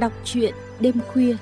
Đọc truyện đêm khuya.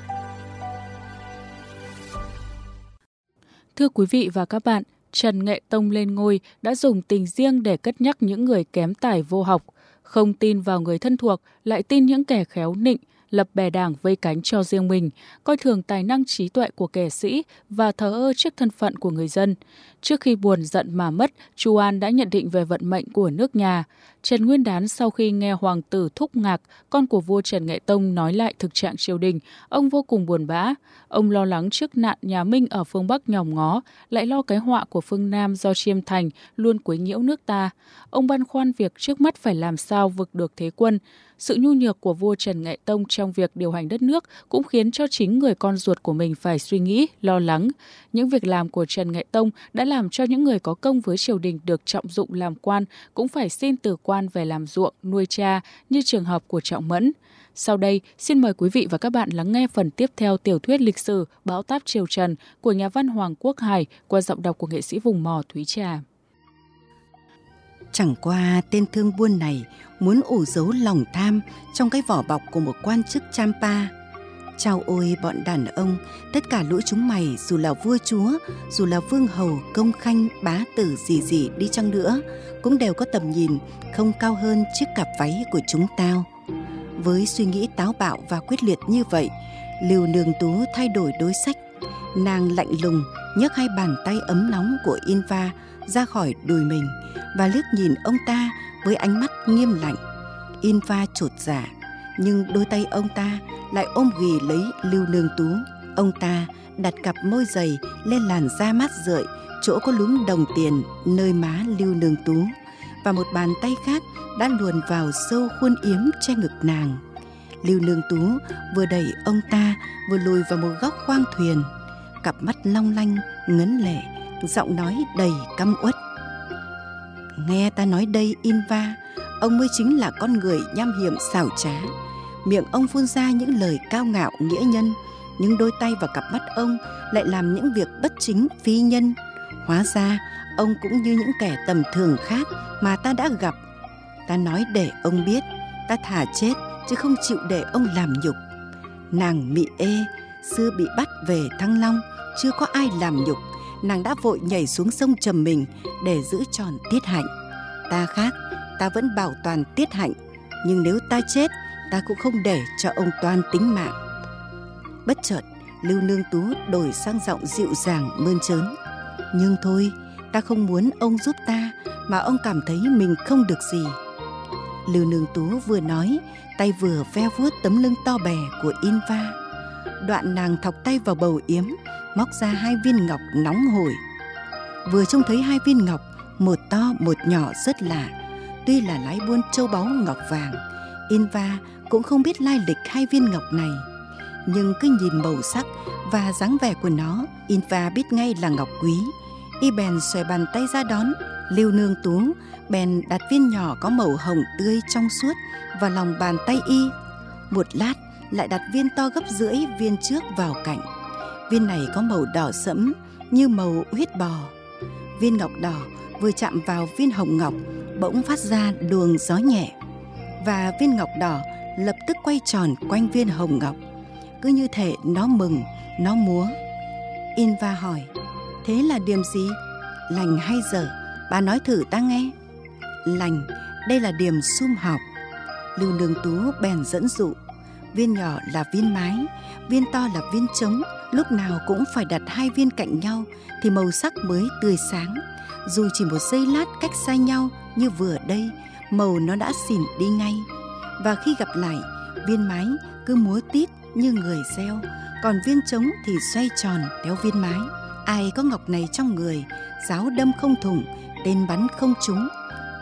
Thưa quý vị và các bạn, Trần Nghệ Tông lên ngôi đã dùng tình riêng để cất nhắc những người kém tài vô học, không tin vào người thân thuộc, lại tin những kẻ khéo nịnh, lập bè đảng vây cánh cho riêng mình, coi thường tài năng trí tuệ của kẻ sĩ và thờ ơ trước thân phận của người dân. Trước khi buồn giận mà mất, Chu An đã nhận định về vận mệnh của nước nhà. Trần Nguyên Đán sau khi nghe hoàng tử Thúc Ngạc, con của vua Trần Nghệ Tông nói lại thực trạng triều đình, ông vô cùng buồn bã. Ông lo lắng trước nạn nhà Minh ở phương Bắc nhòm ngó, lại lo cái họa của phương Nam do Chiêm Thành luôn quấy nhiễu nước ta. Ông băn khoăn việc trước mắt phải làm sao vực được thế quân. Sự nhu nhược của vua Trần Nghệ Tông trong việc điều hành đất nước cũng khiến cho chính người con ruột của mình phải suy nghĩ, lo lắng. Những việc làm của Trần Nghệ Tông đã làm cho những người có công với triều đình được trọng dụng làm quan cũng phải xin từ quan về làm ruộng, nuôi cha như trường hợp của Trọng Mẫn. Sau đây, xin mời quý vị và các bạn lắng nghe phần tiếp theo tiểu thuyết lịch sử Bão táp Triều Trần của nhà văn Hoàng Quốc Hải qua giọng đọc của nghệ sĩ vùng mò Thúy Trà. Chẳng qua tên thương buôn này muốn ủ giấu lòng tham trong cái vỏ bọc của một quan chức Champa. Chào ôi bọn đàn ông, tất cả lũ chúng mày dù là vua chúa, dù là vương hầu, công khanh, bá tử gì gì đi chăng nữa, cũng đều có tầm nhìn không cao hơn chiếc cặp váy của chúng tao. Với suy nghĩ táo bạo và quyết liệt như vậy, Lưu Nương Tú thay đổi đối sách. Nàng lạnh lùng nhấc hai bàn tay ấm nóng của Inva ra khỏi đùi mình và liếc nhìn ông ta với ánh mắt nghiêm lạnh. Inva chột dạ, nhưng đôi tay ông ta lại ôm ghì lấy Lưu Nương Tú. Ông ta đặt cặp môi dày lên làn da mát rượi, chỗ có lúm đồng tiền nơi má Lưu Nương Tú và một bàn tay khác đã luồn vào sâu khuôn yếm che ngực nàng. Lưu Nương Tú vừa đẩy ông ta vừa lùi vào một góc khoang thuyền, cặp mắt long lanh ngấn lệ, giọng nói đầy căm uất. Nghe ta nói đây Inva, ông mới chính là con người nham hiểm xảo trá. Miệng ông phun ra những lời cao ngạo nghĩa nhân, nhưng đôi tay và cặp mắt ông lại làm những việc bất chính phi nhân. Hóa ra, ông cũng như những kẻ tầm thường khác mà ta đã gặp. Ta nói để ông biết, ta thả chết chứ không chịu để ông làm nhục. Nàng mị ê, xưa bị bắt về Thăng Long, chưa có ai làm nhục, nàng đã vội nhảy xuống sông trầm mình để giữ tròn tiết hạnh. Ta khác, ta vẫn bảo toàn tiết hạnh, nhưng nếu ta chết, ta cũng không để cho ông toan tính mạng. Bất chợt, Lưu Nương Tú đổi sang giọng dịu dàng mơn trớn. Nhưng thôi, ta không muốn ông giúp ta, mà ông cảm thấy mình không được gì. Lưu Nương Tú vừa nói, tay vừa ve vuốt tấm lưng to bè của Inva. Đoạn nàng thọc tay vào bầu yếm, móc ra hai viên ngọc nóng hổi. Vừa trông thấy hai viên ngọc, một to một nhỏ rất lạ. Tuy là lái buôn châu báu ngọc vàng, Inva cũng không biết lai lịch hai viên ngọc này. Nhưng cứ nhìn màu sắc và dáng vẻ của nó, Inva biết ngay là ngọc quý. Y bèn xòe bàn tay ra đón, Lưu Nương Tú bèn đặt viên nhỏ có màu hồng tươi trong suốt vào lòng bàn tay y. Một lát lại đặt viên to gấp rưỡi viên trước vào cạnh. Viên này có màu đỏ sẫm như màu huyết bò. Viên ngọc đỏ vừa chạm vào viên hồng ngọc bỗng phát ra luồng gió nhẹ và viên ngọc đỏ lập tức quay tròn quanh viên hồng ngọc. Cứ như thể nó mừng, nó múa. Inva hỏi, thế là điểm gì? Lành hay dở? Bà nói thử ta nghe. Lành, đây là điểm sum học lưu nương tú bèn dẫn dụ, viên nhỏ là viên mái, viên to là viên trống, lúc nào cũng phải đặt hai viên cạnh nhau thì màu sắc mới tươi sáng. Dù chỉ một giây lát cách xa nhau như vừa đây màu nó đã xỉn đi ngay. Và khi gặp lại, viên mái cứ múa tít như người gieo, còn viên trống thì xoay tròn theo viên mái. Ai có ngọc này trong người, giáo đâm không thủng, tên bắn không trúng.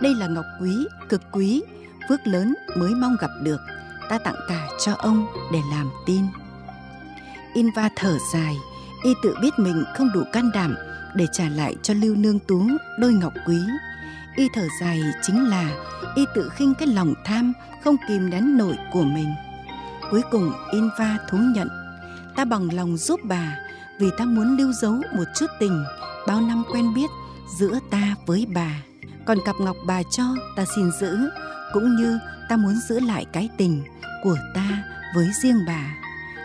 Đây là ngọc quý, cực quý, phước lớn mới mong gặp được. Ta tặng cả cho ông để làm tin. Inva thở dài, y tự biết mình không đủ can đảm để trả lại cho lưu nương tú đôi ngọc quý y thở dài chính là y tự khinh cái lòng tham không kìm nén nổi của mình. Cuối cùng, inva thú nhận, ta bằng lòng giúp bà vì ta muốn lưu giấu một chút tình bao năm quen biết giữa ta với bà. Còn cặp ngọc bà cho ta xin giữ, cũng như ta muốn giữ lại cái tình của ta với riêng bà.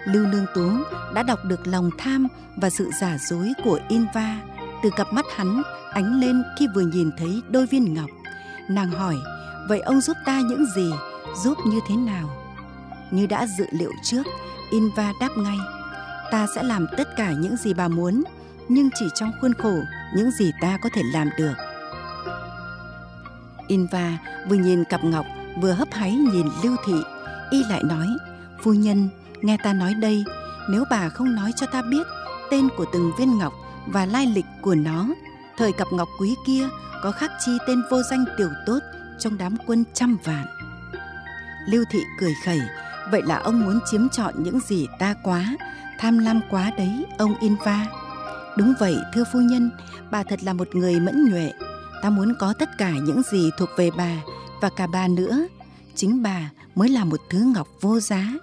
Lưu Nương Tú đã đọc được lòng tham và sự giả dối của Inva từ cặp mắt hắn ánh lên khi vừa nhìn thấy đôi viên ngọc. Nàng hỏi, vậy ông giúp ta những gì, giúp như thế nào? Như đã dự liệu trước, Inva đáp ngay, ta sẽ làm tất cả những gì bà muốn, nhưng chỉ trong khuôn khổ những gì ta có thể làm được. Inva vừa nhìn cặp ngọc vừa hấp háy nhìn Lưu Thị, y lại nói, phu nhân, nghe ta nói đây, nếu bà không nói cho ta biết tên của từng viên ngọc và lai lịch của nó, thời cặp ngọc quý kia có khắc chi tên vô danh tiểu tốt trong đám quân trăm vạn. Lưu Thị cười khẩy, vậy là ông muốn chiếm trọn những gì ta quá, tham lam quá đấy, ông Inva. Đúng vậy, thưa phu nhân, bà thật là một người mẫn nhuệ. Ta muốn có tất cả những gì thuộc về bà và cả bà nữa. Chính bà mới là một thứ ngọc vô giá.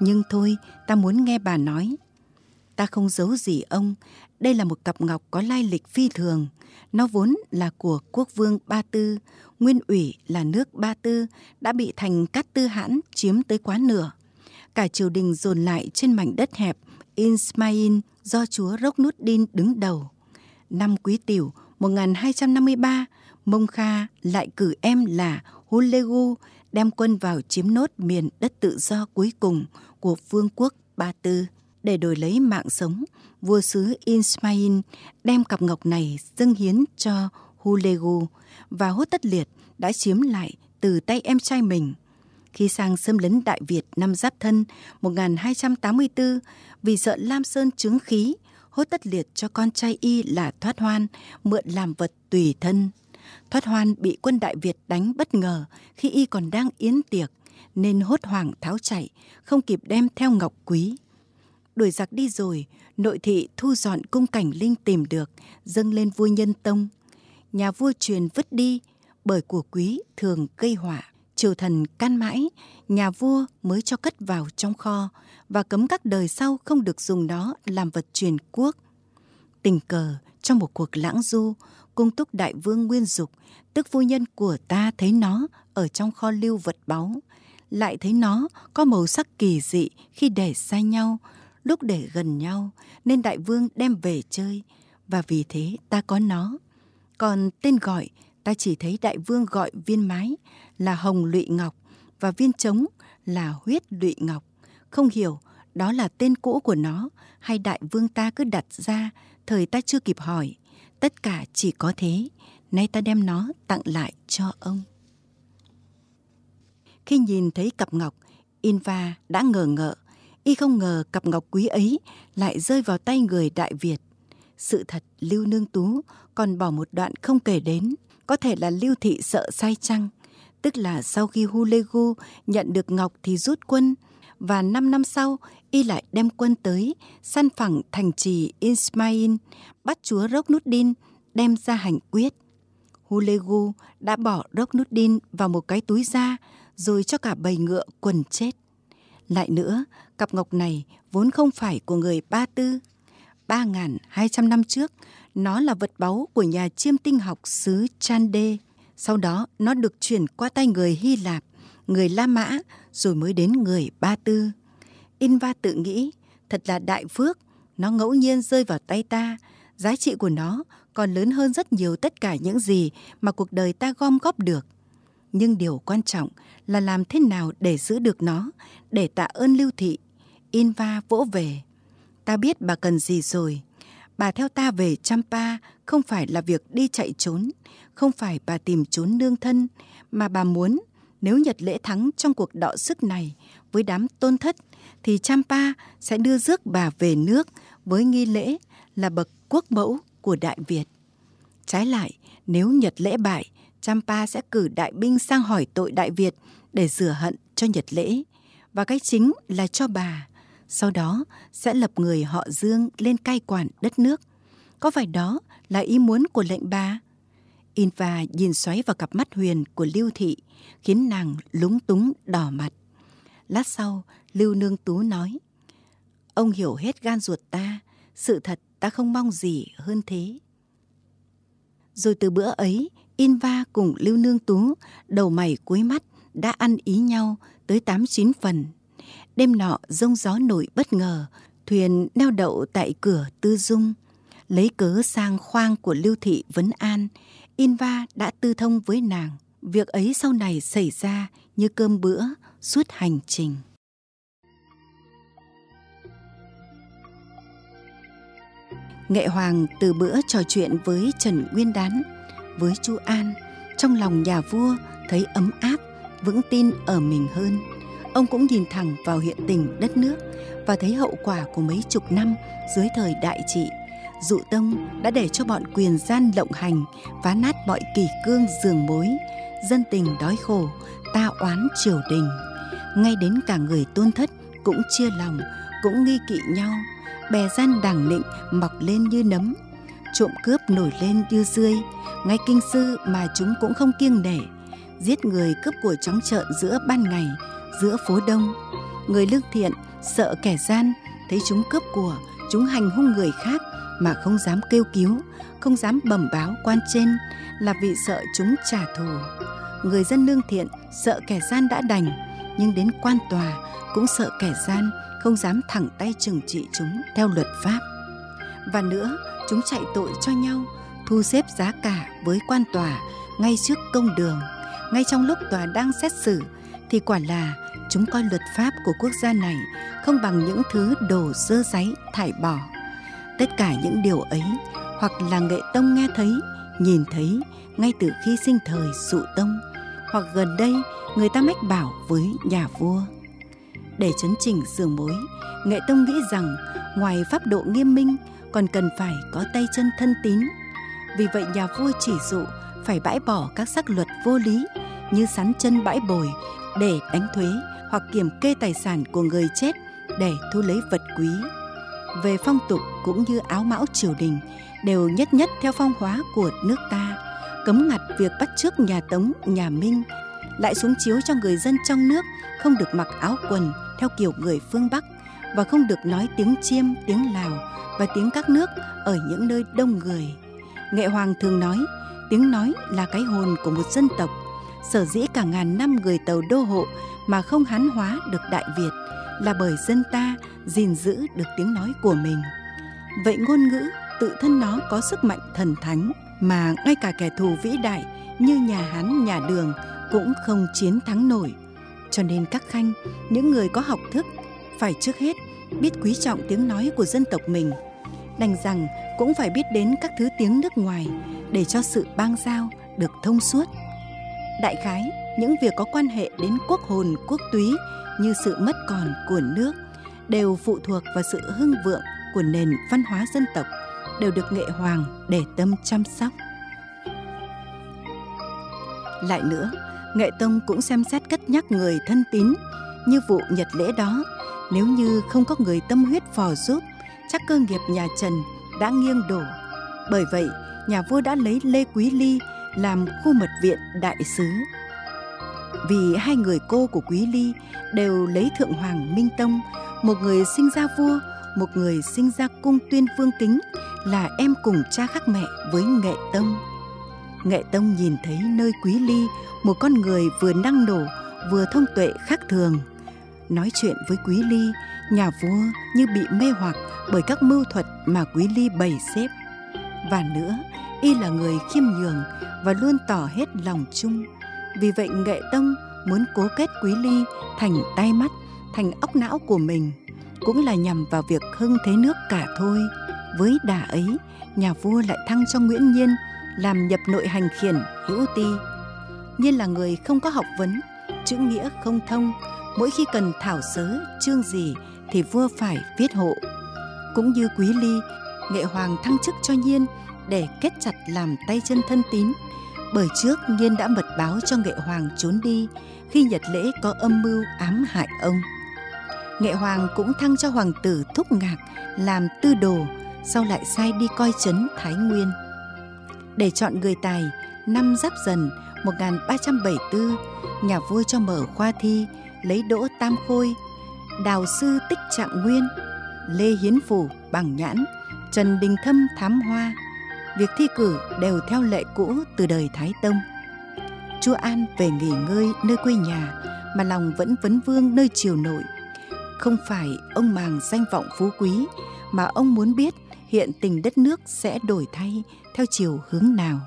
Nhưng thôi, ta muốn nghe bà nói. Ta không giấu gì ông, đây là một cặp ngọc có lai lịch phi thường. Nó vốn là của quốc vương Ba Tư, nguyên ủy là nước Ba Tư đã bị thành Cát Tư Hãn chiếm tới quá nửa. Cả triều đình dồn lại trên mảnh đất hẹp Ismail do chúa Roknuddin đứng đầu. Năm Quý Tửu 1253, Mông Kha lại cử em là Hulegu đem quân vào chiếm nốt miền đất tự do cuối cùng của vương quốc Ba Tư. Để đổi lấy mạng sống, vua xứ Ismail đem cặp ngọc này dâng hiến cho Hulegu và Hốt Tất Liệt đã chiếm lại từ tay em trai mình. Khi sang xâm lấn Đại Việt năm Giáp Thân 1284, vì sợ Lam Sơn chứng khí, Hốt Tất Liệt cho con trai y là Thoát Hoan mượn làm vật tùy thân. Thoát Hoan bị quân Đại Việt đánh bất ngờ khi y còn đang yến tiệc, nên hốt hoảng tháo chạy, không kịp đem theo ngọc quý. Đuổi giặc đi rồi, nội thị thu dọn cung cảnh linh tìm được, dâng lên vua nhân tông. Nhà vua truyền vứt đi, bởi của quý thường gây họa. Triều thần can mãi, nhà vua mới cho cất vào trong kho và cấm các đời sau không được dùng nó làm vật truyền quốc. Tình cờ, trong một cuộc lãng du, cung túc đại vương Nguyên Dục, tức phu nhân của ta thấy nó ở trong kho lưu vật báu, lại thấy nó có màu sắc kỳ dị khi để xa nhau, lúc để gần nhau, nên đại vương đem về chơi, và vì thế ta có nó. Còn tên gọi, ta chỉ thấy đại vương gọi viên mái là hồng lụy ngọc và viên trống là huyết lụy ngọc. Không hiểu đó là tên cũ của nó hay đại vương ta cứ đặt ra thời ta chưa kịp hỏi. Tất cả chỉ có thế, nay ta đem nó tặng lại cho ông. Khi nhìn thấy cặp ngọc, Inva đã ngờ ngợ, y không ngờ cặp ngọc quý ấy lại rơi vào tay người Đại Việt. Sự thật Lưu Nương Tú còn bỏ một đoạn không kể đến, có thể là Lưu Thị sợ sai chăng, tức là sau khi Hulegu nhận được ngọc thì rút quân, và năm năm sau y lại đem quân tới săn phẳng thành trì Ismail, bắt chúa Roknuddin đem ra hành quyết. Hulegu đã bỏ Roknuddin vào một cái túi da rồi cho cả bầy ngựa quần chết. Lại nữa, cặp ngọc này vốn không phải của người Ba Tư. Ba hai trăm năm trước, nó là vật báu của nhà chiêm tinh học xứ Chande. Sau đó, nó được chuyển qua tay người Hy Lạp, người La Mã, rồi mới đến người Ba Tư. Inva tự nghĩ, thật là đại phước, nó ngẫu nhiên rơi vào tay ta. Giá trị của nó còn lớn hơn rất nhiều tất cả những gì mà cuộc đời ta gom góp được. Nhưng điều quan trọng là làm thế nào để giữ được nó, để tạ ơn lưu thị. Inva vỗ về. Ta biết bà cần gì rồi. Bà theo ta về Champa không phải là việc đi chạy trốn, không phải bà tìm trốn nương thân, mà bà muốn nếu Nhật lễ thắng trong cuộc đọ sức này với đám tôn thất, thì Champa sẽ đưa rước bà về nước với nghi lễ là bậc quốc mẫu của Đại Việt. Trái lại, nếu Nhật lễ bại, Champa sẽ cử đại binh sang hỏi tội Đại Việt để rửa hận cho Nhật lễ. Và cái chính là cho bà. Sau đó sẽ lập người họ Dương lên cai quản đất nước. Có phải đó là ý muốn của lệnh bà? Inva nhìn xoáy vào cặp mắt huyền của Lưu Thị, khiến nàng lúng túng đỏ mặt. Lát sau, Lưu Nương Tú nói, Ông hiểu hết gan ruột ta, sự thật ta không mong gì hơn thế. Rồi từ bữa ấy, Inva cùng Lưu Nương Tú, đầu mày cuối mắt, đã ăn ý nhau tới tám chín phần. Đêm nọ rông gió nổi bất ngờ, thuyền neo đậu tại cửa Tư Dung. Lấy cớ sang khoang của Lưu Thị Vấn An, Inva đã tư thông với nàng. Việc ấy sau này xảy ra như cơm bữa suốt hành trình. Nghệ Hoàng từ bữa trò chuyện với Trần Nguyên Đán, với Chu An, trong lòng nhà vua thấy ấm áp, vững tin ở mình hơn. Ông cũng nhìn thẳng vào hiện tình đất nước và thấy hậu quả của mấy chục năm dưới thời đại trị. Dụ Tông đã để cho bọn quyền gian lộng hành, phá nát mọi kỷ cương giường mối, dân tình đói khổ, ta oán triều đình. Ngay đến cả người tôn thất cũng chia lòng, cũng nghi kỵ nhau, bè gian đảng nịnh mọc lên như nấm trộm cướp nổi lên như rươi. Ngay kinh sư mà chúng cũng không kiêng nể, giết người cướp của trắng trợn giữa ban ngày, giữa phố đông. Người lương thiện, sợ kẻ gian, thấy chúng cướp của, chúng hành hung người khác mà không dám kêu cứu, không dám bẩm báo quan trên là vì sợ chúng trả thù. Người dân lương thiện, sợ kẻ gian đã đành, nhưng đến quan tòa cũng sợ kẻ gian không dám thẳng tay trừng trị chúng theo luật pháp. Và nữa, chúng chạy tội cho nhau, thu xếp giá cả với quan tòa ngay trước công đường, ngay trong lúc tòa đang xét xử thì quả là chúng coi luật pháp của quốc gia này không bằng những thứ đồ dơ giấy thải bỏ. Tất cả những điều ấy hoặc là nghệ tông nghe thấy, nhìn thấy ngay từ khi sinh thời dụ tông, hoặc gần đây người ta mách bảo với nhà vua. Để chấn chỉnh giường mối, Nghệ Tông nghĩ rằng ngoài pháp độ nghiêm minh còn cần phải có tay chân thân tín. Vì vậy nhà vua chỉ dụ phải bãi bỏ các sắc luật vô lý như sắn chân bãi bồi để đánh thuế hoặc kiểm kê tài sản của người chết để thu lấy vật quý. Về phong tục cũng như áo mão triều đình đều nhất nhất theo phong hóa của nước ta, cấm ngặt việc bắt chước nhà Tống, nhà Minh, lại xuống chiếu cho người dân trong nước không được mặc áo quần theo kiểu người phương Bắc và không được nói tiếng chiêm, tiếng Lào và tiếng các nước ở những nơi đông người. Nghệ Hoàng thường nói, tiếng nói là cái hồn của một dân tộc. Sở dĩ cả ngàn năm người tàu đô hộ mà không hán hóa được Đại Việt là bởi dân ta gìn giữ được tiếng nói của mình. Vậy ngôn ngữ tự thân nó có sức mạnh thần thánh mà ngay cả kẻ thù vĩ đại như nhà Hán, nhà Đường cũng không chiến thắng nổi. Cho nên các khanh, những người có học thức phải trước hết biết quý trọng tiếng nói của dân tộc mình, đành rằng cũng phải biết đến các thứ tiếng nước ngoài để cho sự bang giao được thông suốt. Đại khái, những việc có quan hệ đến quốc hồn, quốc túy như sự mất còn của nước đều phụ thuộc vào sự hưng vượng của nền văn hóa dân tộc, đều được nghệ hoàng để tâm chăm sóc. Lại nữa, nghệ tông cũng xem xét cất nhắc người thân tín như vụ nhật lễ đó nếu như không có người tâm huyết phò giúp, chắc cơ nghiệp nhà Trần đã nghiêng đổ. Bởi vậy, nhà vua đã lấy Lê Quý Ly làm khu mật viện đại sứ. Vì hai người cô của Quý Ly đều lấy Thượng Hoàng Minh Tông, một người sinh ra vua, một người sinh ra cung tuyên vương kính, là em cùng cha khác mẹ với Nghệ Tông. Nghệ Tông nhìn thấy nơi Quý Ly một con người vừa năng nổ vừa thông tuệ khác thường – nói chuyện với Quý Ly, nhà vua như bị mê hoặc bởi các mưu thuật mà Quý Ly bày xếp. Và nữa, y là người khiêm nhường và luôn tỏ hết lòng chung. Vì vậy Nghệ Tông muốn cố kết Quý Ly thành tay mắt, thành óc não của mình, cũng là nhằm vào việc hưng thế nước cả thôi. Với đà ấy, nhà vua lại thăng cho Nguyễn Nhiên làm nhập nội hành khiển hữu ti. Nhiên là người không có học vấn, chữ nghĩa không thông, mỗi khi cần thảo sớ, chương gì thì vua phải viết hộ. Cũng như quý ly, nghệ hoàng thăng chức cho nhiên để kết chặt làm tay chân thân tín. Bởi trước nhiên đã mật báo cho nghệ hoàng trốn đi khi nhật lễ có âm mưu ám hại ông. Nghệ hoàng cũng thăng cho hoàng tử thúc ngạc làm tư đồ, sau lại sai đi coi chấn thái nguyên. Để chọn người tài, năm giáp dần 1374 nhà vua cho mở khoa thi lấy đỗ tam khôi đào sư tích trạng nguyên lê hiến phủ bằng nhãn trần đình thâm thám hoa việc thi cử đều theo lệ cũ từ đời thái tông chúa an về nghỉ ngơi nơi quê nhà mà lòng vẫn vấn vương nơi triều nội Không phải ông màng danh vọng phú quý, mà ông muốn biết hiện tình đất nước sẽ đổi thay theo chiều hướng nào.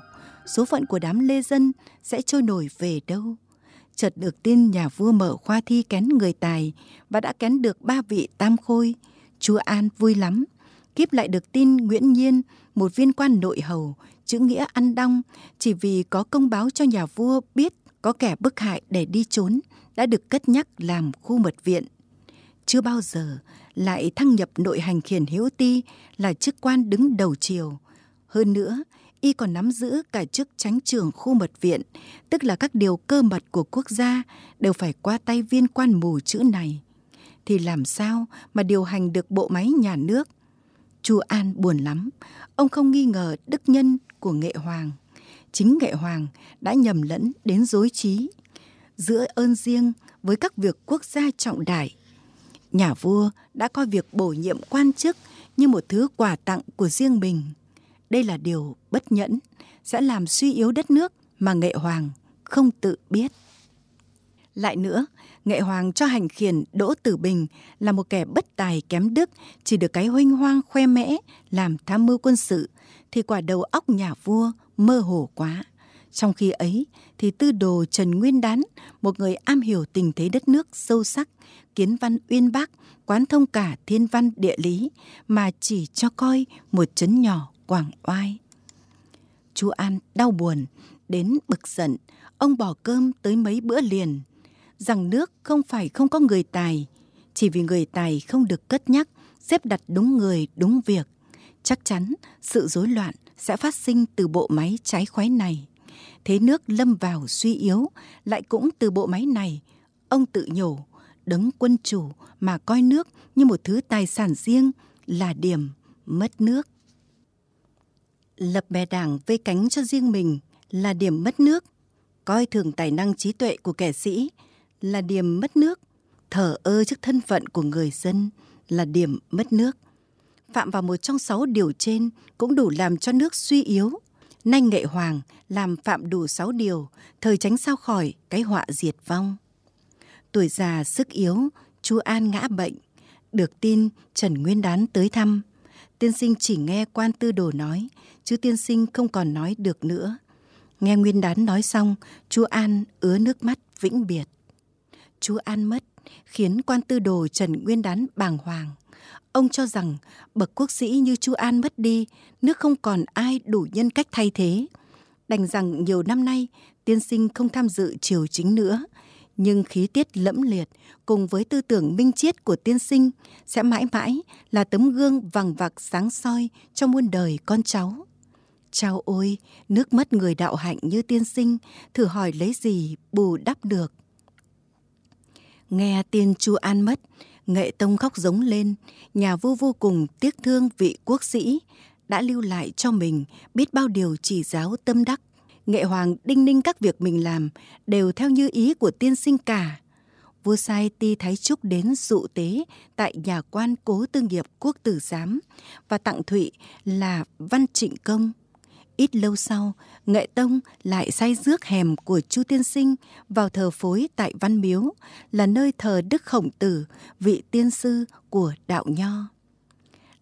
Số phận của đám lê dân sẽ trôi nổi về đâu. Chợt được tin nhà vua mở khoa thi kén người tài và đã kén được ba vị tam khôi. Chúa An vui lắm. Kiếp lại được tin Nguyễn Nhiên, một viên quan nội hầu, chữ nghĩa ăn đong, chỉ vì có công báo cho nhà vua biết có kẻ bức hại để đi trốn, đã được cất nhắc làm khu mật viện. Chưa bao giờ lại thăng nhập nội hành khiển hiếu ti là chức quan đứng đầu triều. Hơn nữa, y còn nắm giữ cả chức tránh trưởng khu mật viện, tức là các điều cơ mật của quốc gia đều phải qua tay viên quan mù chữ này. Thì làm sao mà điều hành được bộ máy nhà nước? Chu An buồn lắm, ông không nghi ngờ đức nhân của nghệ hoàng. Chính nghệ hoàng đã nhầm lẫn đến dối trí giữa ơn riêng với các việc quốc gia trọng đại. Nhà vua đã coi việc bổ nhiệm quan chức như một thứ quà tặng của riêng mình. Đây là điều bất nhẫn, sẽ làm suy yếu đất nước mà nghệ hoàng không tự biết. Lại nữa, nghệ hoàng cho hành khiển Đỗ Tử Bình là một kẻ bất tài kém đức, chỉ được cái huynh hoang khoe mẽ làm tham mưu quân sự, thì quả đầu óc nhà vua mơ hồ quá. Trong khi ấy thì tư đồ Trần Nguyên Đán, một người am hiểu tình thế đất nước sâu sắc, kiến văn uyên bác, quán thông cả thiên văn địa lý mà chỉ cho coi một chấn nhỏ quảng oai. Chú An đau buồn, đến bực giận, ông bỏ cơm tới mấy bữa liền. Rằng nước không phải không có người tài, chỉ vì người tài không được cất nhắc, xếp đặt đúng người, đúng việc. Chắc chắn sự rối loạn sẽ phát sinh từ bộ máy trái khoái này. Thế nước lâm vào suy yếu, lại cũng từ bộ máy này, ông tự nhủ, đấng quân chủ mà coi nước như một thứ tài sản riêng là điểm mất nước. Lập bè đảng vây cánh cho riêng mình là điểm mất nước, coi thường tài năng trí tuệ của kẻ sĩ là điểm mất nước, thờ ơ trước thân phận của người dân là điểm mất nước. Phạm vào một trong sáu điều trên cũng đủ làm cho nước suy yếu. Nay nghệ hoàng làm phạm đủ sáu điều, thời tránh sao khỏi cái họa diệt vong. Tuổi già sức yếu, chú An ngã bệnh. Được tin Trần Nguyên Đán tới thăm. Tiên sinh chỉ nghe quan tư đồ nói, chứ tiên sinh không còn nói được nữa. Nghe Nguyên Đán nói xong, chú An ứa nước mắt vĩnh biệt. Chú An mất, khiến quan tư đồ Trần Nguyên Đán bàng hoàng. Ông cho rằng bậc quốc sĩ như chú An mất đi, nước không còn ai đủ nhân cách thay thế. Đành rằng nhiều năm nay, tiên sinh không tham dự triều chính nữa, nhưng khí tiết lẫm liệt cùng với tư tưởng minh triết của tiên sinh sẽ mãi mãi là tấm gương vằng vặc sáng soi cho muôn đời con cháu. Chao ôi, nước mất người đạo hạnh như tiên sinh, thử hỏi lấy gì bù đắp được. Nghe tiên Chu An mất, nghệ tông khóc giống lên, nhà vua vô cùng tiếc thương vị quốc sĩ, đã lưu lại cho mình biết bao điều chỉ giáo tâm đắc. Nghệ hoàng đinh ninh các việc mình làm đều theo như ý của tiên sinh cả. Vua sai ti Thái Trúc đến dụ tế tại nhà quan cố tư nghiệp quốc tử giám và tặng thụy là văn trịnh công. Ít lâu sau, Nghệ Tông lại say rước hẻm của Chu Tiên Sinh vào thờ phối tại Văn Miếu, là nơi thờ Đức Khổng Tử, vị tiên sư của đạo Nho.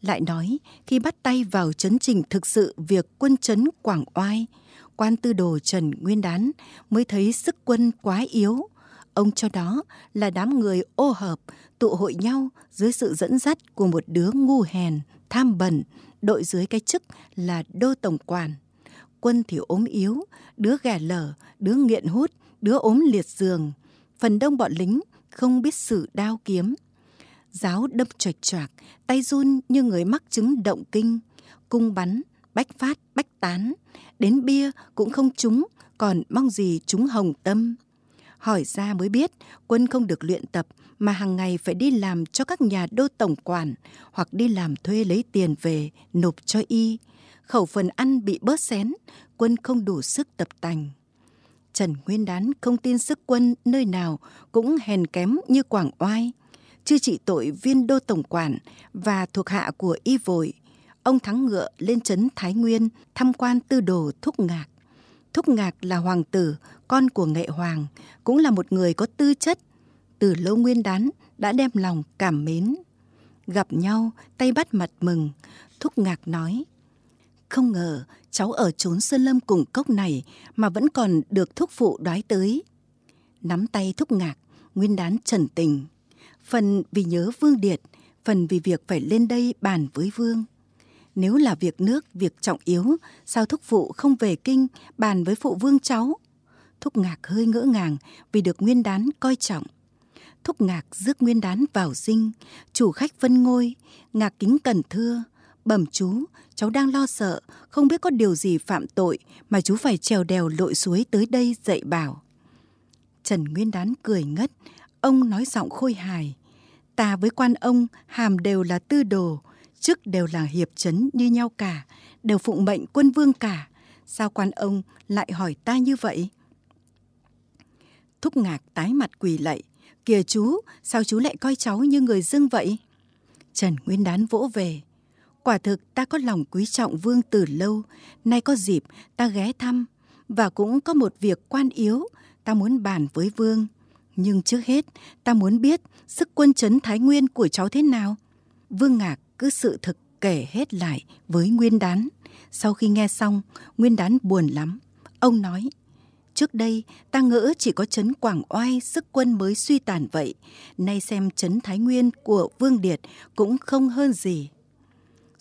Lại nói, khi bắt tay vào chấn trình thực sự việc quân chấn Quảng Oai, quan tư đồ Trần Nguyên Đán mới thấy sức quân quá yếu. Ông cho đó là đám người ô hợp tụ hội nhau dưới sự dẫn dắt của một đứa ngu hèn, tham bẩn, đội dưới cái chức là đô tổng quản. Quân thì ốm yếu, đứa ghẻ lở, đứa nghiện hút, đứa ốm liệt giường. Phần đông bọn lính không biết sử đao kiếm. Giáo đâm choạch choạc, tay run như người mắc chứng động kinh. Cung bắn, bách phát, bách tán. Đến bia cũng không trúng, còn mong gì chúng hồng tâm. Hỏi ra mới biết quân không được luyện tập mà hàng ngày phải đi làm cho các nhà đô tổng quản hoặc đi làm thuê lấy tiền về nộp cho y. Khẩu phần ăn bị bớt xén, quân không đủ sức tập tành. Trần Nguyên Đán không tin sức quân nơi nào cũng hèn kém như Quảng Oai. Chưa trị tội viên đô tổng quản và thuộc hạ của y vội. Ông thắng ngựa lên trấn Thái Nguyên tham quan tư đồ Thúc Ngạc. Thúc Ngạc là hoàng tử, con của nghệ hoàng, cũng là một người có tư chất. Từ lâu nguyên đán đã đem lòng cảm mến. Gặp nhau, tay bắt mặt mừng, Thúc Ngạc nói. Không ngờ cháu ở trốn sơn lâm cùng cốc này mà vẫn còn được thúc phụ đoái tới. Nắm tay Thúc Ngạc, nguyên đán trần tình. Phần vì nhớ Vương Điệt, phần vì việc phải lên đây bàn với Vương. Nếu là việc nước, việc trọng yếu, sao thúc phụ không về kinh bàn với phụ vương cháu? Thúc Ngạc hơi ngỡ ngàng vì được nguyên đán coi trọng. Thúc Ngạc rước nguyên đán vào dinh, chủ khách vân ngôi, Ngạc kính cần thưa, bẩm chú, cháu đang lo sợ, không biết có điều gì phạm tội mà chú phải trèo đèo lội suối tới đây dạy bảo. Trần Nguyên Đán cười ngất, ông nói giọng khôi hài. Ta với quan ông hàm đều là tư đồ, chức đều là hiệp chấn như nhau cả, đều phụng mệnh quân vương cả. Sao quan ông lại hỏi ta như vậy? Thúc ngạc tái mặt quỳ lạy. Kìa chú, sao chú lại coi cháu như người dưng vậy? Trần Nguyên Đán vỗ về. Quả thực ta có lòng quý trọng vương từ lâu, nay có dịp ta ghé thăm, và cũng có một việc quan yếu ta muốn bàn với vương. Nhưng trước hết, ta muốn biết sức quân chấn Thái Nguyên của cháu thế nào. Vương Ngạc cứ sự thực kể hết lại với Nguyên Đán. Sau khi nghe xong, Nguyên Đán buồn lắm. Ông nói, Trước đây, ta ngỡ chỉ có chấn Quảng Oai sức quân mới suy tàn vậy. Nay xem chấn Thái Nguyên của Vương Điệt cũng không hơn gì.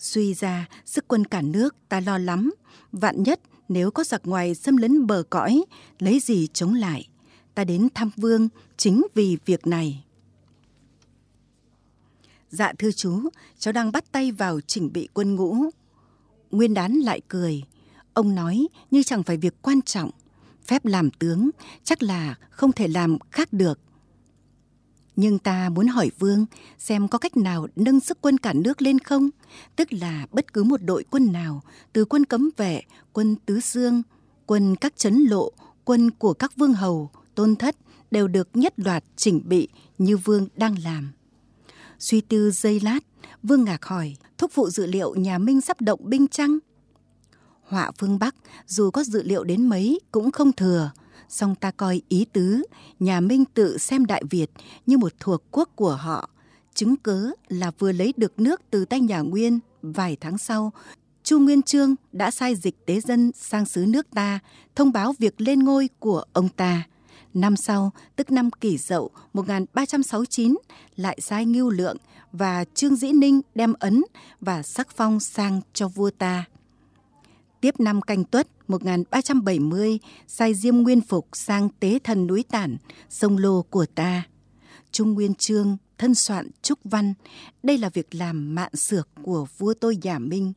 Suy ra, sức quân cả nước ta lo lắm. Vạn nhất nếu có giặc ngoài xâm lấn bờ cõi, lấy gì chống lại. Ta đến thăm Vương chính vì việc này. Dạ thưa chú, cháu đang bắt tay vào chỉnh bị quân ngũ. Nguyên đán lại cười. Ông nói như chẳng phải việc quan trọng phép làm tướng chắc là không thể làm khác được. Nhưng ta muốn hỏi Vương xem có cách nào nâng sức quân cả nước lên không? Tức là bất cứ một đội quân nào, từ quân cấm vệ, quân tứ dương, quân các chấn lộ, quân của các vương hầu, tôn thất đều được nhất loạt chỉnh bị như Vương đang làm. Suy tư giây lát, Vương ngạc hỏi, thúc phụ dự liệu nhà Minh sắp động binh chăng? họa phương Bắc dù có dự liệu đến mấy cũng không thừa. Song ta coi ý tứ, nhà Minh tự xem Đại Việt như một thuộc quốc của họ. Chứng cớ là vừa lấy được nước từ tay nhà Nguyên, vài tháng sau, Chu Nguyên Chương đã sai dịch tế dân sang xứ nước ta, thông báo việc lên ngôi của ông ta. Năm sau, tức năm kỷ dậu 1369, lại sai Ngưu Lượng và Trương Dĩ Ninh đem ấn và sắc phong sang cho vua ta. Tiếp năm canh tuất 1370, sai Diêm Nguyên Phục sang tế thần núi Tản, sông lô của ta. Trung Nguyên Trương thân soạn trúc văn, đây là việc làm mạn sược của vua tôi Giả Minh,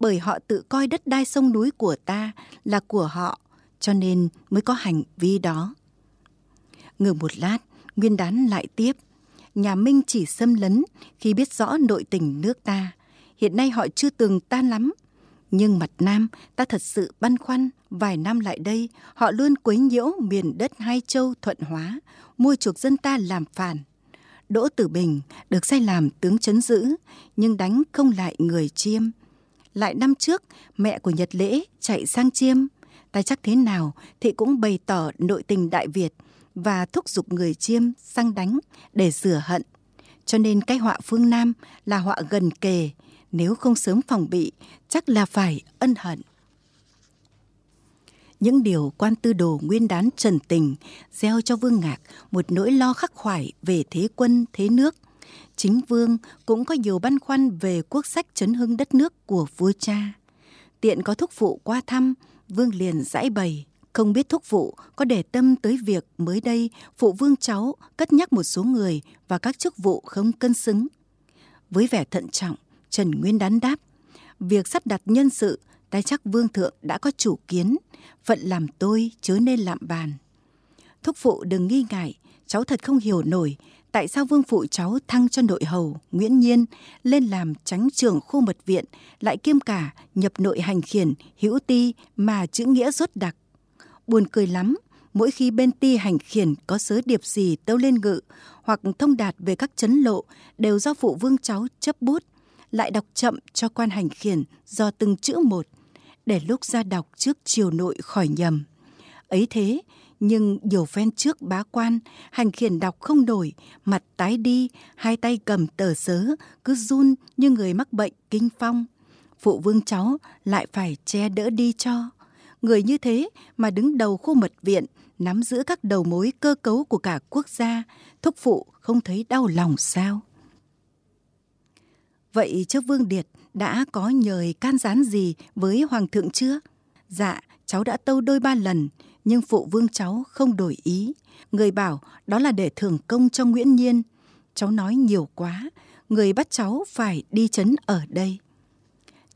bởi họ tự coi đất đai sông núi của ta là của họ, cho nên mới có hành vi đó. Ngừng một lát, Nguyên Đán lại tiếp. Nhà Minh chỉ xâm lấn khi biết rõ nội tình nước ta. Hiện nay họ chưa từng tan lắm, nhưng mặt Nam, ta thật sự băn khoăn, vài năm lại đây, họ luôn quấy nhiễu miền đất hai châu thuận hóa, mua chuộc dân ta làm phản. Đỗ Tử Bình được sai làm tướng chấn giữ, nhưng đánh không lại người chiêm. Lại năm trước, mẹ của Nhật Lễ chạy sang chiêm. Ta chắc thế nào thì cũng bày tỏ nội tình Đại Việt và thúc giục người chiêm sang đánh để rửa hận. Cho nên cái họa phương Nam là họa gần kề, nếu không sớm phòng bị, chắc là phải ân hận. Những điều quan tư đồ nguyên đán trần tình gieo cho Vương Ngạc một nỗi lo khắc khoải về thế quân, thế nước. Chính Vương cũng có nhiều băn khoăn về quốc sách chấn hưng đất nước của vua cha. Tiện có thúc phụ qua thăm, Vương liền giải bày. Không biết thúc phụ có để tâm tới việc mới đây phụ vương cháu cất nhắc một số người và các chức vụ không cân xứng. Với vẻ thận trọng, Trần Nguyên đán đáp, việc sắp đặt nhân sự, tay chắc vương thượng đã có chủ kiến, phận làm tôi chớ nên lạm bàn. Thúc phụ đừng nghi ngại, cháu thật không hiểu nổi tại sao vương phụ cháu thăng cho nội hầu Nguyễn Nhiên lên làm tránh trưởng khu mật viện, lại kiêm cả nhập nội hành khiển hữu ti mà chữ nghĩa rốt đặc. Buồn cười lắm, mỗi khi bên ti hành khiển có sớ điệp gì tâu lên ngự hoặc thông đạt về các chấn lộ đều do phụ vương cháu chấp bút lại đọc chậm cho quan hành khiển do từng chữ một, để lúc ra đọc trước triều nội khỏi nhầm. Ấy thế, Nhưng nhiều phen trước bá quan, hành khiển đọc không đổi, mặt tái đi, hai tay cầm tờ sớ, cứ run như người mắc bệnh kinh phong. Phụ vương cháu lại phải che đỡ đi cho. Người như thế mà đứng đầu khu mật viện, nắm giữ các đầu mối cơ cấu của cả quốc gia, thúc phụ không thấy đau lòng sao? Vậy trước Vương Điệt đã có nhời can gián gì với Hoàng thượng chưa? Dạ, cháu đã tâu đôi ba lần, nhưng phụ vương cháu không đổi ý. Người bảo đó là để thưởng công cho Nguyễn Nhiên. Cháu nói nhiều quá, người bắt cháu phải đi chấn ở đây.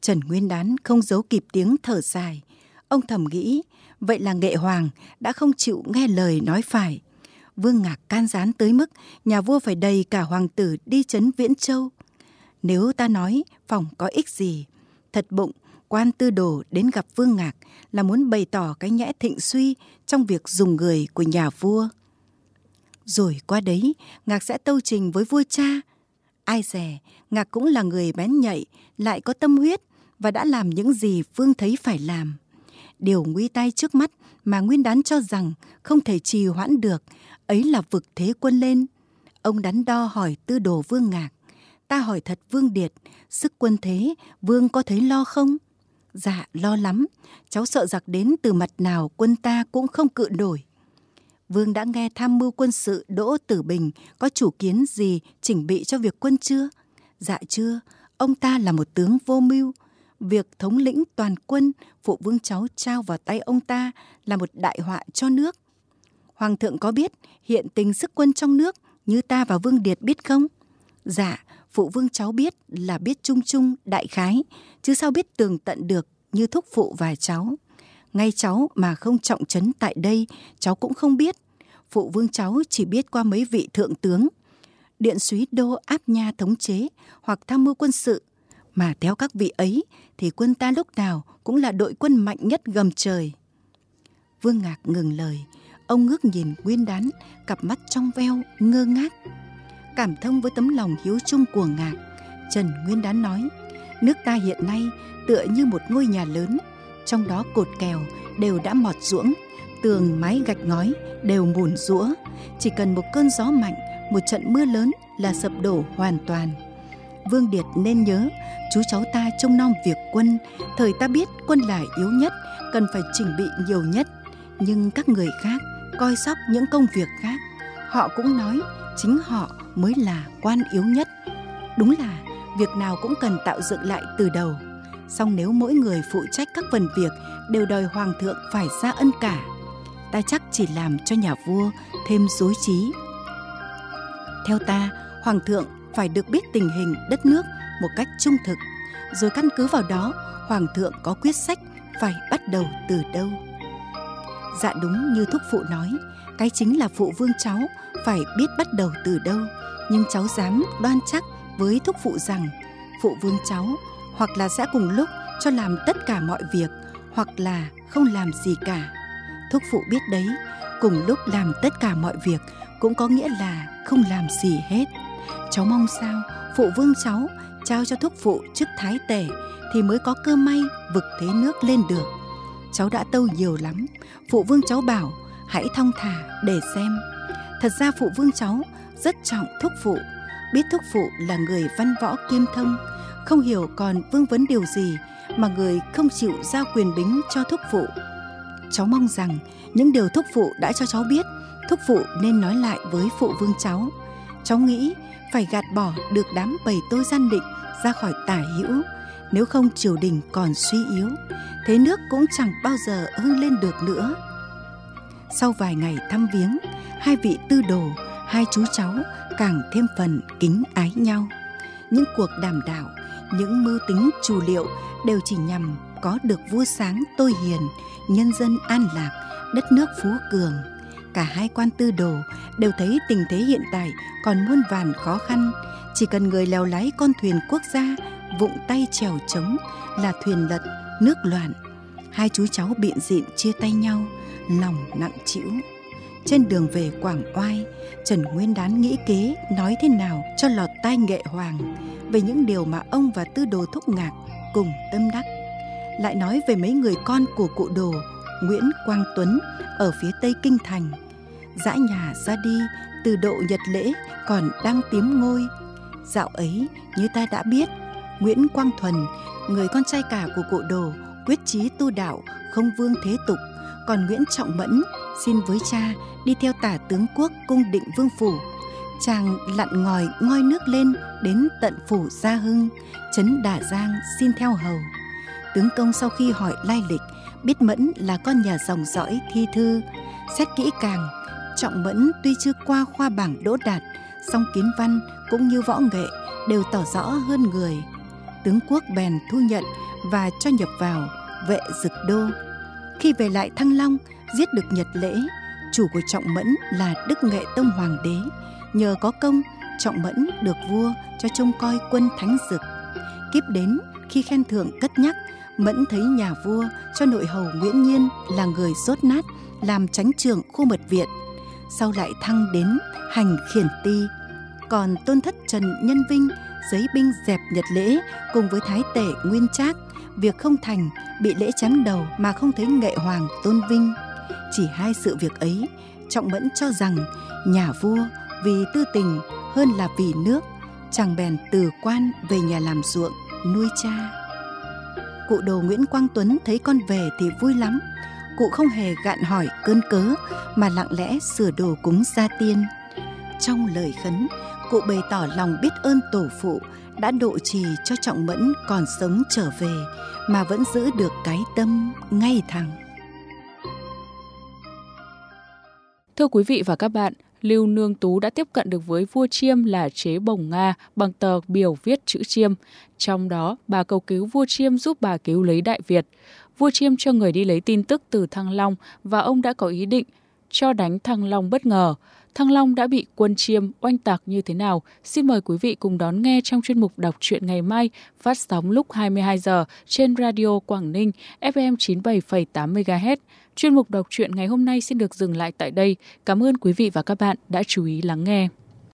Trần Nguyên Đán không giấu kịp tiếng thở dài. Ông thầm nghĩ, vậy là nghệ hoàng đã không chịu nghe lời nói phải. Vương Ngạc can gián tới mức nhà vua phải đầy cả hoàng tử đi chấn Viễn Châu. Nếu ta nói phòng có ích gì, thật bụng quan tư đồ đến gặp Vương Ngạc là muốn bày tỏ cái nhẽ thịnh suy trong việc dùng người của nhà vua. Rồi qua đấy, Ngạc sẽ tâu trình với vua cha. Ai dè, Ngạc cũng là người bén nhạy, lại có tâm huyết và đã làm những gì Vương thấy phải làm. Điều nguy tai trước mắt mà Nguyên Đán cho rằng không thể trì hoãn được, ấy là vực thế quân lên. Ông đắn đo hỏi tư đồ Vương Ngạc. Ta hỏi thật Vương Điệt, sức quân thế, Vương có thấy lo không? Dạ, lo lắm. Cháu sợ giặc đến từ mặt nào quân ta cũng không cự nổi. Vương đã nghe tham mưu quân sự Đỗ Tử Bình có chủ kiến gì chỉnh bị cho việc quân chưa? Dạ chưa, ông ta là một tướng vô mưu. Việc thống lĩnh toàn quân phụ vương cháu trao vào tay ông ta là một đại họa cho nước. Hoàng thượng có biết hiện tình sức quân trong nước như ta và Vương Điệt biết không? Dạ, phụ vương cháu biết là biết chung chung đại khái, chứ sao biết tường tận được như thúc phụ và cháu. Ngay cháu mà không trọng trấn tại đây, cháu cũng không biết. Phụ vương cháu chỉ biết qua mấy vị thượng tướng. Điện suý đô áp nha thống chế hoặc tham mưu quân sự. Mà theo các vị ấy thì quân ta lúc nào cũng là đội quân mạnh nhất gầm trời. Vương Ngạc ngừng lời, ông ngước nhìn Nguyên Đán, cặp mắt trong veo, ngơ ngác cảm thông với tấm lòng hiếu trung của ngạc trần nguyên đán nói, nước ta hiện nay tựa như một ngôi nhà lớn, trong đó cột kèo đều đã mọt ruỗng, tường mái gạch ngói đều mùn rũa. Chỉ cần một cơn gió mạnh, một trận mưa lớn là sập đổ hoàn toàn. Vương điệt nên nhớ, chú cháu ta trông nom việc quân, thời ta biết quân là yếu nhất, cần phải chỉnh bị nhiều nhất. Nhưng các người khác coi sóc những công việc khác, họ cũng nói chính họ mới là quan yếu nhất. Đúng là việc nào cũng cần tạo dựng lại từ đầu. Song nếu mỗi người phụ trách các phần việc đều đòi hoàng thượng phải ra ân cả, ta chắc chỉ làm cho nhà vua thêm dối trí. Theo ta, hoàng thượng phải được biết tình hình đất nước một cách trung thực. Rồi căn cứ vào đó, hoàng thượng có quyết sách phải bắt đầu từ đâu. Dạ đúng như thúc phụ nói cái chính là phụ vương cháu, phải biết bắt đầu từ đâu. Nhưng cháu dám đoan chắc với thúc phụ rằng, phụ vương cháu hoặc là sẽ cùng lúc cho làm tất cả mọi việc, hoặc là không làm gì cả. Thúc phụ biết đấy, cùng lúc làm tất cả mọi việc cũng có nghĩa là không làm gì hết. Cháu mong sao phụ vương cháu trao cho thúc phụ chức thái tể thì mới có cơ may vực thế nước lên được. Cháu đã tâu nhiều lắm, phụ vương cháu bảo hãy thong thả để xem. Thật ra phụ vương cháu rất trọng thúc phụ. Biết thúc phụ là người văn võ kiêm thông, không hiểu còn vương vấn điều gì mà người không chịu giao quyền bính cho thúc phụ. Cháu mong rằng những điều thúc phụ đã cho cháu biết, thúc phụ nên nói lại với phụ vương cháu. Cháu nghĩ phải gạt bỏ được đám bầy tôi gian định ra khỏi tả hữu, nếu không triều đình còn suy yếu, thế nước cũng chẳng bao giờ hưng lên được nữa sau vài ngày thăm viếng, hai vị tư đồ, hai chú cháu càng thêm phần kính ái nhau. Những cuộc đàm đạo, những mưu tính trù liệu đều chỉ nhằm có được vua sáng tôi hiền, nhân dân an lạc, đất nước phú cường. Cả hai quan tư đồ đều thấy tình thế hiện tại còn muôn vàn khó khăn. Chỉ cần người lèo lái con thuyền quốc gia, vụng tay trèo trống là thuyền lật, nước loạn. Hai chú cháu biện diện chia tay nhau lòng nặng trĩu trên đường về quảng oai trần nguyên đán nghĩ kế nói thế nào cho lọt tai nghệ hoàng về những điều mà ông và tư đồ thúc ngạc cùng tâm đắc lại nói về mấy người con của cụ đồ Nguyễn Quang Tuấn ở phía tây kinh thành. Dã nhà ra đi từ độ nhật lễ còn đang tím ngôi. Dạo ấy như ta đã biết, Nguyễn Quang Thuần, người con trai cả của cụ đồ, quyết chí tu đạo, không vương thế tục, còn Nguyễn Trọng Mẫn xin với cha đi theo tả tướng quốc cung định vương phủ. Chàng lặn ngòi ngoi nước lên đến tận phủ Gia Hưng, trấn Đà Giang xin theo hầu. Tướng công sau khi hỏi lai lịch, biết Mẫn là con nhà dòng dõi thi thư, xét kỹ càng, Trọng Mẫn tuy chưa qua khoa bảng đỗ đạt, song kiến văn cũng như võ nghệ đều tỏ rõ hơn người. Tướng quốc bèn thu nhận và cho nhập vào vệ dực đô. Khi về lại Thăng Long, giết được Nhật Lễ, chủ của Trọng Mẫn là Đức Nghệ Tông Hoàng đế. Nhờ có công, Trọng Mẫn được vua cho trông coi quân thánh dực. Kiếp đến, khi khen thưởng cất nhắc, Mẫn thấy nhà vua cho nội hầu Nguyễn Nhiên là người sốt nát, làm tránh trưởng khu mật viện. Sau lại thăng đến hành khiển ti. Còn tôn thất Trần Nhân Vinh giấy binh dẹp Nhật lễ cùng với Thái tể Nguyên Trác việc không thành, bị lễ chém đầu mà không thấy nghệ hoàng, tôn vinh. Chỉ hai sự việc ấy, trọng mẫn cho rằng nhà vua vì tư tình hơn là vì nước chàng bèn từ quan về nhà làm ruộng, nuôi cha. Cụ đồ nguyễn quang tuấn thấy con về thì vui lắm. Cụ không hề gạn hỏi cơn cớ mà lặng lẽ sửa đồ cúng gia tiên. Trong lời khấn cụ bày tỏ lòng biết ơn tổ phụ đã độ trì cho trọng mẫn còn sống trở về mà vẫn giữ được cái tâm ngay thẳng Thưa quý vị và các bạn, Lưu Nương Tú đã tiếp cận được với vua Chiêm là chế bồng Nga bằng tờ biểu viết chữ Chiêm. Trong đó, bà cầu cứu vua Chiêm giúp bà cứu lấy Đại Việt. Vua Chiêm cho người đi lấy tin tức từ Thăng Long và ông đã có ý định cho đánh Thăng Long bất ngờ. Thăng Long đã bị quân chiêm oanh tạc như thế nào? Xin mời quý vị cùng đón nghe trong chuyên mục đọc truyện ngày mai phát sóng lúc 22 giờ trên Radio Quảng Ninh FM 97,8 MHz. Chuyên mục đọc truyện ngày hôm nay xin được dừng lại tại đây. Cảm ơn quý vị và các bạn đã chú ý lắng nghe.